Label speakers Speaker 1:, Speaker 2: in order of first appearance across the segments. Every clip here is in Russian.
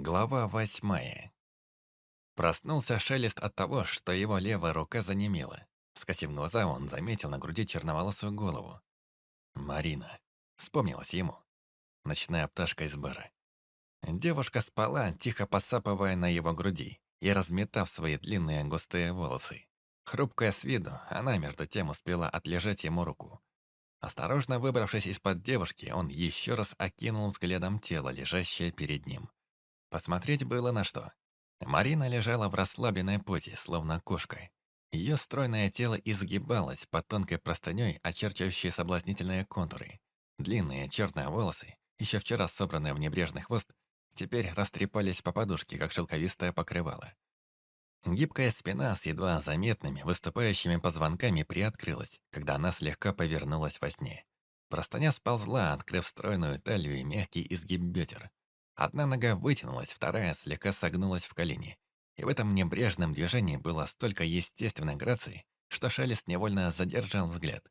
Speaker 1: Глава восьмая. Проснулся Шелест от того, что его левая рука занемела. Скосив глаза, он заметил на груди черноволосую голову. Марина. Вспомнилась ему. Ночная пташка из бара. Девушка спала, тихо посапывая на его груди и разметав свои длинные густые волосы. Хрупкая с виду, она между тем успела отлежать ему руку. Осторожно выбравшись из-под девушки, он еще раз окинул взглядом тело, лежащее перед ним. Посмотреть было на что. Марина лежала в расслабленной позе, словно кошка. Ее стройное тело изгибалось под тонкой простыней, очерчивающей соблазнительные контуры. Длинные черные волосы, еще вчера собранные в небрежный хвост, теперь растрепались по подушке, как шелковистое покрывало. Гибкая спина с едва заметными, выступающими позвонками приоткрылась, когда она слегка повернулась во сне. Простыня сползла, открыв стройную талию и мягкий изгиб бедер. Одна нога вытянулась, вторая слегка согнулась в колени. И в этом небрежном движении было столько естественной грации, что Шелест невольно задержал взгляд.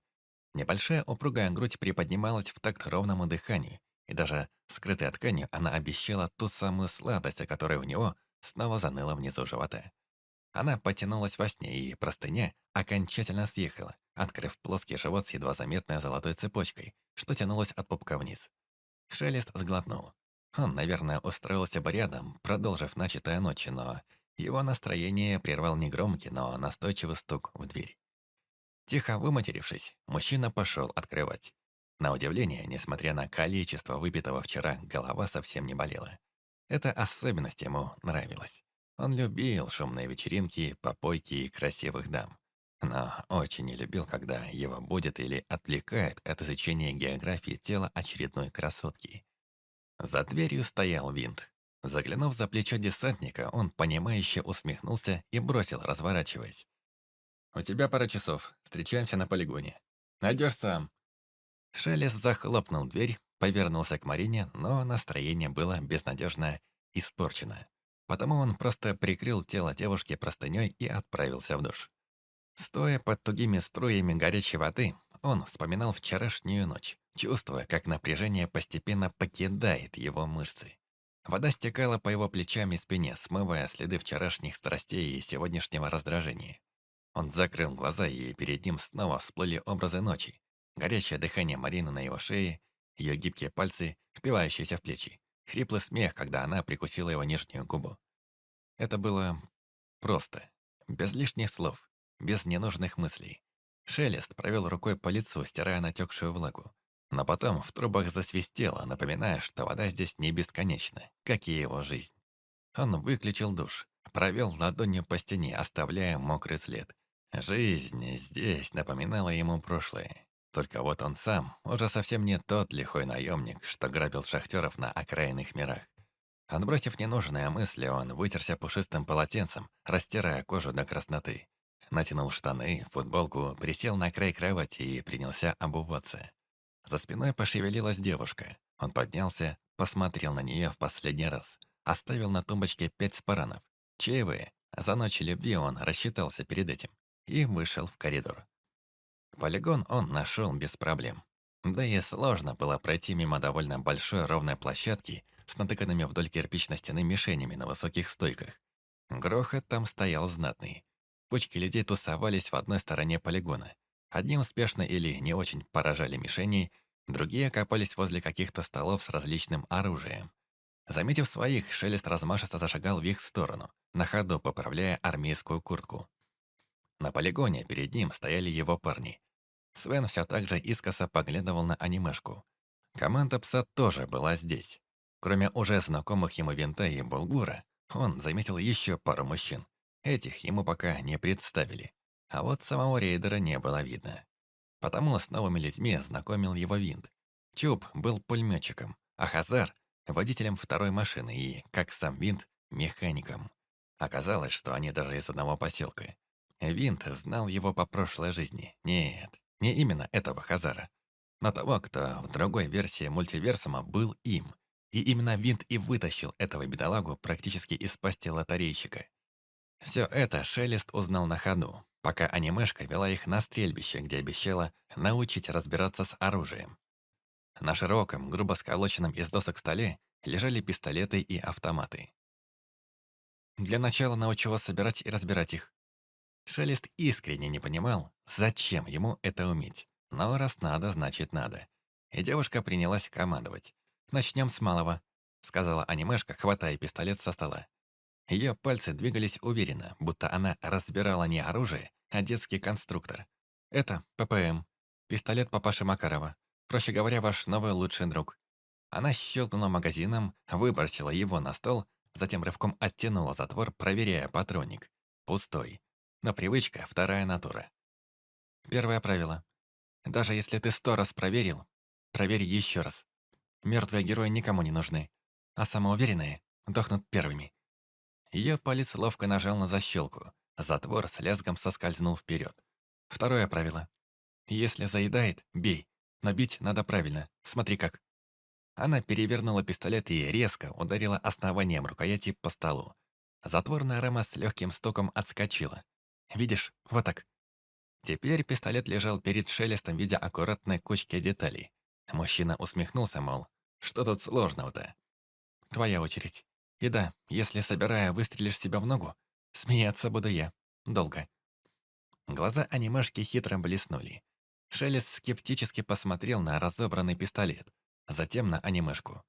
Speaker 1: Небольшая упругая грудь приподнималась в такт ровному дыханию, и даже скрытая тканью она обещала ту самую сладость, о которой у него снова заныла внизу живота. Она потянулась во сне, и простыня окончательно съехала, открыв плоский живот с едва заметной золотой цепочкой, что тянулась от пупка вниз. Шелест сглотнул. Он, наверное, устроился бы рядом, продолжив начатое ночи, но его настроение прервал негромкий, но настойчивый стук в дверь. Тихо выматерившись, мужчина пошел открывать. На удивление, несмотря на количество выпитого вчера, голова совсем не болела. Эта особенность ему нравилась. Он любил шумные вечеринки, попойки и красивых дам. Но очень не любил, когда его будет или отвлекает от изучения географии тела очередной красотки. За дверью стоял винт. Заглянув за плечо десантника, он понимающе усмехнулся и бросил, разворачиваясь. «У тебя пара часов. Встречаемся на полигоне. Найдешь сам». Шелест захлопнул дверь, повернулся к Марине, но настроение было безнадежно испорчено. Потому он просто прикрыл тело девушки простыней и отправился в душ. Стоя под тугими струями горячей воды, он вспоминал вчерашнюю ночь чувствуя, как напряжение постепенно покидает его мышцы. Вода стекала по его плечам и спине, смывая следы вчерашних страстей и сегодняшнего раздражения. Он закрыл глаза, и перед ним снова всплыли образы ночи. Горячее дыхание Марины на его шее, ее гибкие пальцы, впивающиеся в плечи, хриплый смех, когда она прикусила его нижнюю губу. Это было просто, без лишних слов, без ненужных мыслей. Шелест провел рукой по лицу, стирая натекшую влагу. Но потом в трубах засвистело, напоминая, что вода здесь не бесконечна, как и его жизнь. Он выключил душ, провел ладонью по стене, оставляя мокрый след. Жизнь здесь напоминала ему прошлое. Только вот он сам уже совсем не тот лихой наемник, что грабил шахтеров на окраинных мирах. Отбросив ненужные мысли, он вытерся пушистым полотенцем, растирая кожу до красноты. Натянул штаны, футболку, присел на край кровати и принялся обуваться. За спиной пошевелилась девушка. Он поднялся, посмотрел на нее в последний раз. Оставил на тумбочке пять спаранов. Чаевые. За ночь любви он рассчитался перед этим. И вышел в коридор. Полигон он нашел без проблем. Да и сложно было пройти мимо довольно большой ровной площадки с натыканными вдоль кирпичной стены мишенями на высоких стойках. Грохот там стоял знатный. Кучки людей тусовались в одной стороне полигона. Одни успешно или не очень поражали мишени, другие копались возле каких-то столов с различным оружием. Заметив своих, Шелест размашисто зашагал в их сторону, на ходу поправляя армейскую куртку. На полигоне перед ним стояли его парни. Свен все так же искоса поглядывал на анимешку. Команда пса тоже была здесь. Кроме уже знакомых ему Винта и Булгура, он заметил еще пару мужчин. Этих ему пока не представили. А вот самого рейдера не было видно. Потому с новыми людьми знакомил его винт. Чуб был пулеметчиком, а Хазар — водителем второй машины и, как сам винт, механиком. Оказалось, что они даже из одного поселка. Винт знал его по прошлой жизни. Нет, не именно этого Хазара. Но того, кто в другой версии мультиверсума был им. И именно Винт и вытащил этого бедолагу практически из пасти лотерейщика. Все это Шелест узнал на ходу, пока анимешка вела их на стрельбище, где обещала научить разбираться с оружием. На широком, грубо сколоченном из досок столе лежали пистолеты и автоматы. Для начала научу вас собирать и разбирать их. Шелест искренне не понимал, зачем ему это уметь. Но раз надо, значит надо. И девушка принялась командовать. «Начнем с малого», — сказала анимешка, хватая пистолет со стола. Ее пальцы двигались уверенно, будто она разбирала не оружие, а детский конструктор. Это ППМ, пистолет папаши Макарова. Проще говоря, ваш новый лучший друг. Она щелкнула магазином, выбросила его на стол, затем рывком оттянула затвор, проверяя патронник. Пустой. Но привычка — вторая натура. Первое правило. Даже если ты сто раз проверил, проверь еще раз. Мертвые герои никому не нужны, а самоуверенные дохнут первыми. Ее палец ловко нажал на защелку. Затвор с лязгом соскользнул вперед. Второе правило. Если заедает, бей. Но бить надо правильно. Смотри как. Она перевернула пистолет и резко ударила основанием рукояти по столу. Затворная рама с легким стуком отскочила. Видишь, вот так. Теперь пистолет лежал перед шелестом, видя аккуратной кучки деталей. Мужчина усмехнулся, мол, что тут сложного-то? Твоя очередь. И да, если, собирая, выстрелишь себя в ногу, смеяться буду я. Долго. Глаза анимешки хитро блеснули. Шелест скептически посмотрел на разобранный пистолет, затем на анимешку.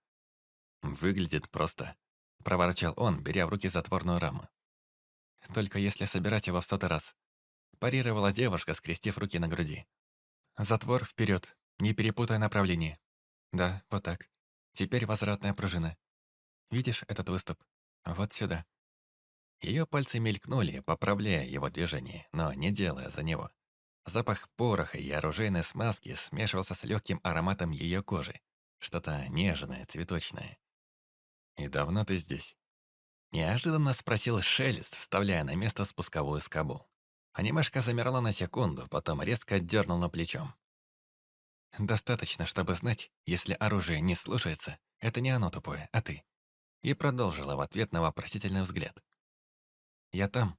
Speaker 1: «Выглядит просто», — проворчал он, беря в руки затворную раму. «Только если собирать его в сотый раз», — парировала девушка, скрестив руки на груди. «Затвор вперед, не перепутай направление. Да, вот так. Теперь возвратная пружина. Видишь этот выступ? Вот сюда». Ее пальцы мелькнули, поправляя его движение, но не делая за него. Запах пороха и оружейной смазки смешивался с легким ароматом ее кожи. Что-то нежное, цветочное. «И давно ты здесь?» Неожиданно спросил Шелест, вставляя на место спусковую скобу. Анимешка замерла на секунду, потом резко дернула плечом. «Достаточно, чтобы знать, если оружие не слушается, это не оно тупое, а ты». И продолжила в ответ на вопросительный взгляд. «Я там».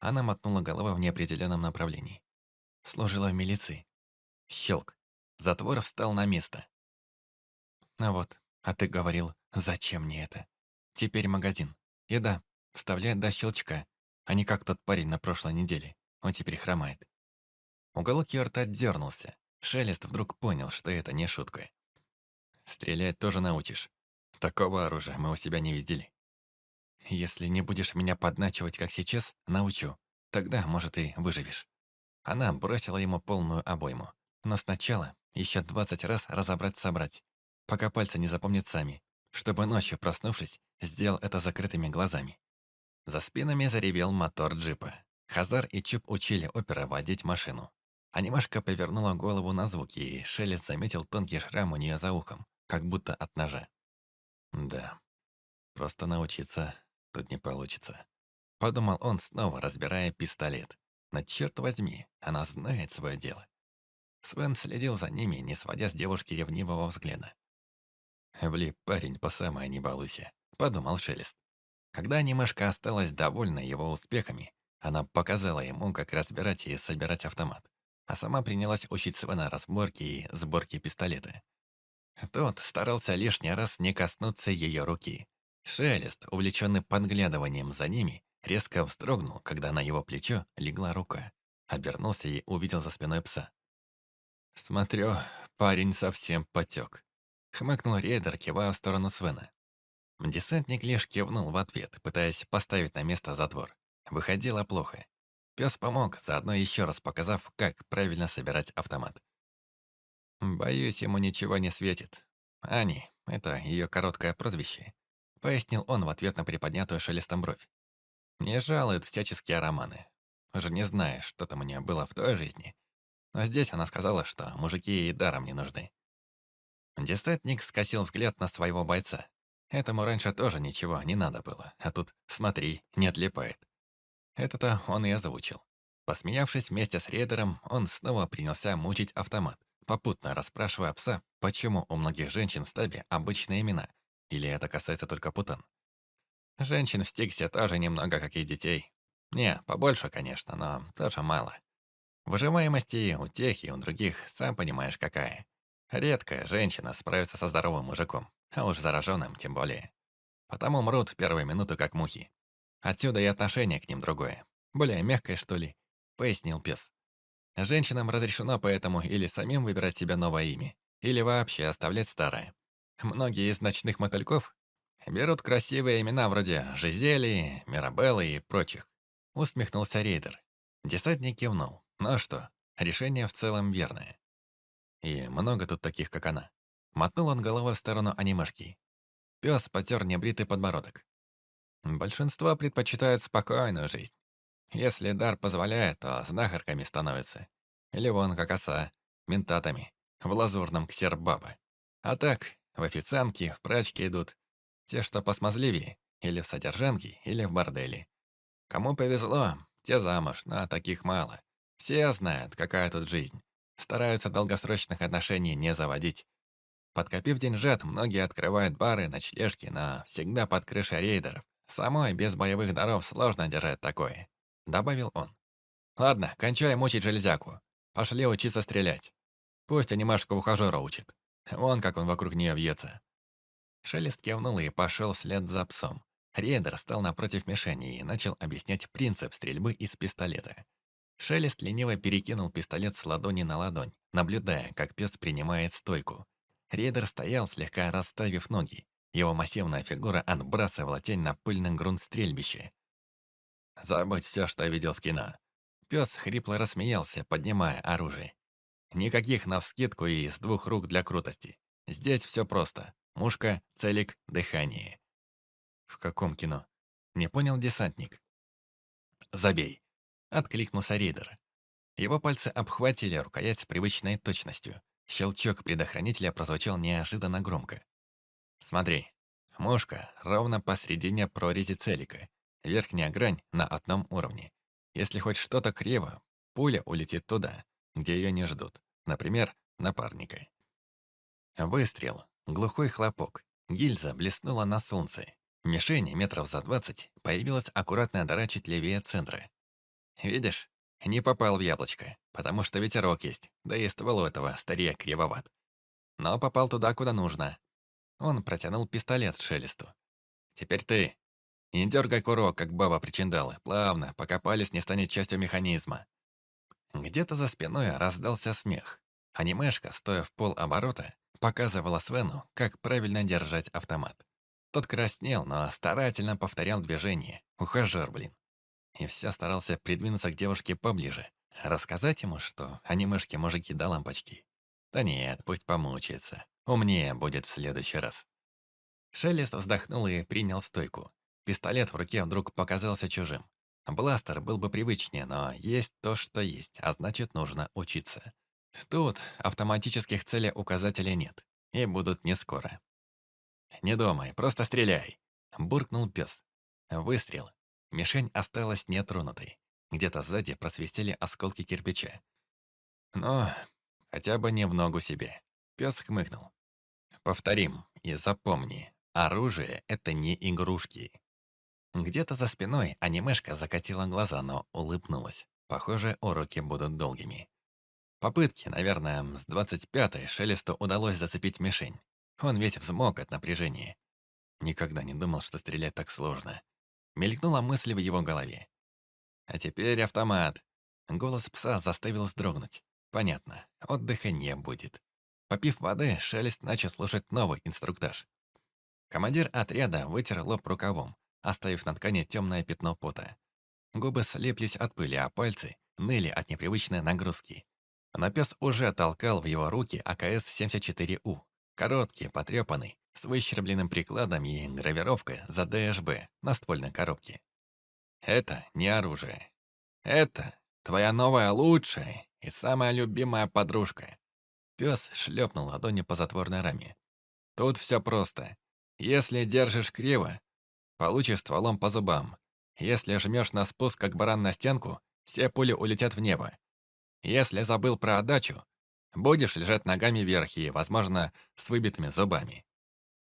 Speaker 1: Она мотнула головой в неопределенном направлении. Служила в милиции. Щелк. Затвор встал на место. «А вот, а ты говорил, зачем мне это? Теперь магазин. И да, вставляет до щелчка, а не как тот парень на прошлой неделе. Он теперь хромает». Уголок ее рта дернулся. Шелест вдруг понял, что это не шутка. «Стрелять тоже научишь. Такого оружия мы у себя не видели. Если не будешь меня подначивать, как сейчас, научу. Тогда, может, и выживешь». Она бросила ему полную обойму. Но сначала еще двадцать раз разобрать-собрать, пока пальцы не запомнят сами, чтобы ночью, проснувшись, сделал это закрытыми глазами. За спинами заревел мотор джипа. Хазар и Чуп учили опера водить машину. Анимашка повернула голову на звуки, и Шелест заметил тонкий шрам у нее за ухом, как будто от ножа. Да, просто научиться тут не получится. Подумал он, снова разбирая пистолет. Но черт возьми, она знает свое дело. Свен следил за ними, не сводя с девушки ревнивого взгляда. «Влип парень по самой не балуйся», — подумал Шелест. Когда анимешка осталась довольна его успехами, она показала ему, как разбирать и собирать автомат, а сама принялась учить Свена разборки и сборки пистолета. Тот старался лишний раз не коснуться ее руки. Шелест, увлеченный подглядыванием за ними, резко вздрогнул, когда на его плечо легла рука. Обернулся и увидел за спиной пса. «Смотрю, парень совсем потек», — хмыкнул рейдер, кивая в сторону Свена. Десантник лишь кивнул в ответ, пытаясь поставить на место затвор. Выходило плохо. Пес помог, заодно еще раз показав, как правильно собирать автомат. «Боюсь, ему ничего не светит. Ани — это ее короткое прозвище», — пояснил он в ответ на приподнятую шелестом бровь. «Не жалует всяческие романы. Уже не знаешь, что там у нее было в той жизни. Но здесь она сказала, что мужики ей даром не нужны». Десантник скосил взгляд на своего бойца. Этому раньше тоже ничего не надо было, а тут, смотри, не отлипает. Это-то он и озвучил. Посмеявшись вместе с рейдером, он снова принялся мучить автомат попутно расспрашивая пса, почему у многих женщин в стабе обычные имена, или это касается только путан. Женщин в Стиксе тоже немного, как и детей. Не, побольше, конечно, но тоже мало. Выживаемости у тех и у других, сам понимаешь, какая. Редкая женщина справится со здоровым мужиком, а уж зараженным тем более. Потому мрут в первую минуту, как мухи. Отсюда и отношение к ним другое. Более мягкое, что ли, пояснил пес. Женщинам разрешено поэтому или самим выбирать себе новое имя, или вообще оставлять старое. Многие из ночных мотыльков берут красивые имена вроде Жизели, Мирабеллы и прочих. Усмехнулся рейдер. Десантник кивнул. Ну что, решение в целом верное. И много тут таких, как она. Мотнул он головой в сторону анимешки. Пес потер небритый подбородок. Большинство предпочитают спокойную жизнь. Если дар позволяет, то знахарками становятся. Или вон, как оса, ментатами, в лазурном ксербаба. А так, в официантки, в прачки идут. Те, что посмазливее, или в содержанки, или в борделе. Кому повезло, те замуж, но таких мало. Все знают, какая тут жизнь. Стараются долгосрочных отношений не заводить. Подкопив деньжат, многие открывают бары, ночлежки, но всегда под крышей рейдеров. Самой без боевых даров сложно держать такое. Добавил он. Ладно, кончай мучить железяку. Пошли учиться стрелять. Пусть анимашка ухажера учит. Вон как он вокруг нее вьется. Шелест кивнул и пошел вслед за псом. Рейдер стал напротив мишени и начал объяснять принцип стрельбы из пистолета. Шелест лениво перекинул пистолет с ладони на ладонь, наблюдая, как пес принимает стойку. Рейдер стоял, слегка расставив ноги. Его массивная фигура отбрасывала тень на пыльный грунт стрельбища. «Забудь все, что видел в кино». Пес хрипло рассмеялся, поднимая оружие. «Никаких навскидку и с двух рук для крутости. Здесь все просто. Мушка, целик, дыхание». «В каком кино?» Не понял десантник. «Забей», — откликнулся рейдер. Его пальцы обхватили рукоять с привычной точностью. Щелчок предохранителя прозвучал неожиданно громко. «Смотри, мушка ровно посредине прорези целика. Верхняя грань на одном уровне. Если хоть что-то криво, пуля улетит туда, где ее не ждут. Например, напарника. Выстрел. Глухой хлопок. Гильза блеснула на солнце. Мишень метров за двадцать появилась аккуратная дыра чуть левее центра. Видишь, не попал в яблочко, потому что ветерок есть, да и ствол у этого стария кривоват. Но попал туда, куда нужно. Он протянул пистолет Шелесту. «Теперь ты. Не дергай курок, как баба причиндала. Плавно, пока палец не станет частью механизма». Где-то за спиной раздался смех. Анимешка, стоя в пол оборота, показывала Свену, как правильно держать автомат. Тот краснел, но старательно повторял движение. Ухажер, блин. И все старался придвинуться к девушке поближе. Рассказать ему, что анимешки-мужики да лампочки. Да нет, пусть помучается. Умнее будет в следующий раз. Шелест вздохнул и принял стойку. Пистолет в руке вдруг показался чужим. Бластер был бы привычнее, но есть то, что есть, а значит, нужно учиться. Тут автоматических целей указателей нет, и будут не скоро. «Не думай, просто стреляй!» — буркнул пес. Выстрел. Мишень осталась нетронутой. Где-то сзади просвистели осколки кирпича. Но хотя бы не в ногу себе. Пес хмыкнул. Повторим и запомни, оружие — это не игрушки. Где-то за спиной анимешка закатила глаза, но улыбнулась. Похоже, уроки будут долгими. Попытки, наверное, с 25-й Шелесту удалось зацепить мишень. Он весь взмок от напряжения. Никогда не думал, что стрелять так сложно. Мелькнула мысль в его голове. А теперь автомат. Голос пса заставил вздрогнуть. Понятно, отдыха не будет. Попив воды, Шелест начал слушать новый инструктаж. Командир отряда вытер лоб рукавом, оставив на ткани темное пятно пота. Губы слеплись от пыли, а пальцы ныли от непривычной нагрузки. Но пес уже толкал в его руки АКС-74У. Короткий, потрепанный, с выщербленным прикладом и гравировкой за ДШБ на ствольной коробке. Это не оружие. Это твоя новая лучшая и самая любимая подружка. Пес шлепнул ладонью по затворной раме. Тут все просто. Если держишь криво, получишь стволом по зубам. Если жмешь на спуск, как баран на стенку, все пули улетят в небо. Если забыл про отдачу, будешь лежать ногами вверх и, возможно, с выбитыми зубами.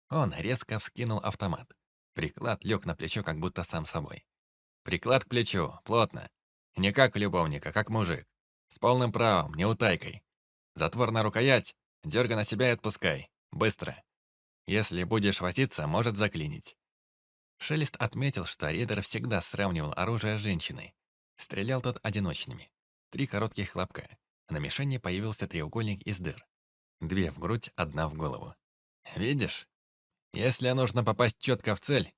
Speaker 1: Он резко вскинул автомат. Приклад лег на плечо, как будто сам собой. Приклад к плечу, плотно. Не как любовника, как мужик. С полным правом, не утайкой. Затвор на рукоять, дергай на себя и отпускай. Быстро. Если будешь возиться, может заклинить. Шелест отметил, что Ридер всегда сравнивал оружие с женщиной. Стрелял тот одиночными. Три коротких хлопка. На мишени появился треугольник из дыр. Две в грудь, одна в голову. Видишь? Если нужно попасть четко в цель,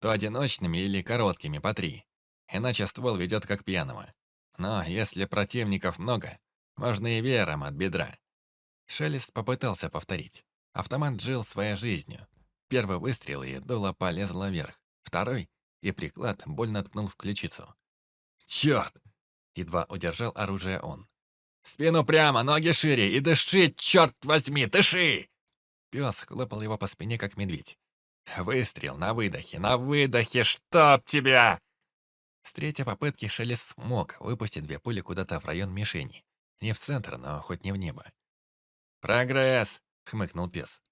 Speaker 1: то одиночными или короткими по три. Иначе ствол ведет как пьяного. Но если противников много, можно и веером от бедра. Шелест попытался повторить. Автомат жил своей жизнью. Первый выстрел, и дуло полезло вверх. Второй, и приклад больно ткнул в ключицу. «Черт!» — едва удержал оружие он. «Спину прямо, ноги шире и дыши, черт возьми, дыши!» Пес хлопал его по спине, как медведь. «Выстрел на выдохе, на выдохе, чтоб тебя!» С третьей попытки Шелест смог выпустить две пули куда-то в район мишени. Не в центр, но хоть не в небо. «Прогресс!» — хмыкнул пес.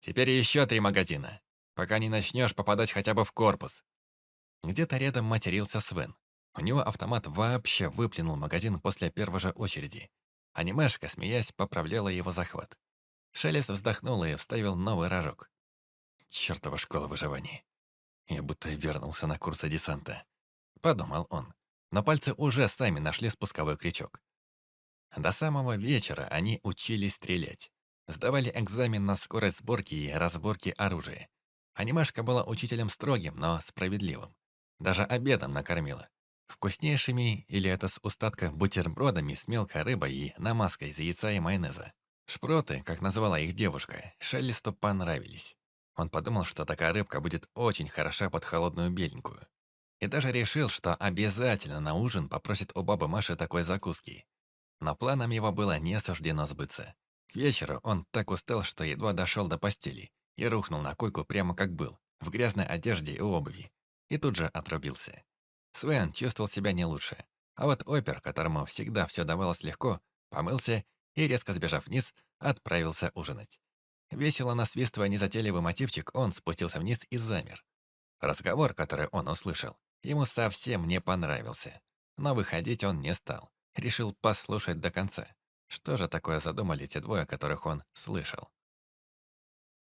Speaker 1: «Теперь еще три магазина пока не начнешь попадать хотя бы в корпус. Где-то рядом матерился Свен. У него автомат вообще выплюнул магазин после первой же очереди. Анимешка, смеясь, поправляла его захват. Шелест вздохнул и вставил новый рожок. Чёртова школа выживания. Я будто вернулся на курсы десанта. Подумал он. Но пальцы уже сами нашли спусковой крючок. До самого вечера они учились стрелять. Сдавали экзамен на скорость сборки и разборки оружия. Анимашка была учителем строгим, но справедливым. Даже обедом накормила. Вкуснейшими, или это с устатка бутербродами с мелкой рыбой и намазкой из яйца и майонеза. Шпроты, как называла их девушка, Шелесту понравились. Он подумал, что такая рыбка будет очень хороша под холодную беленькую. И даже решил, что обязательно на ужин попросит у бабы Маши такой закуски. Но планом его было не суждено сбыться. К вечеру он так устал, что едва дошел до постели и рухнул на койку прямо как был, в грязной одежде и обуви, и тут же отрубился. Свен чувствовал себя не лучше, а вот опер, которому всегда все давалось легко, помылся и, резко сбежав вниз, отправился ужинать. Весело насвистывая незатейливый мотивчик, он спустился вниз и замер. Разговор, который он услышал, ему совсем не понравился. Но выходить он не стал. Решил послушать до конца. Что же такое задумали те двое, которых он слышал?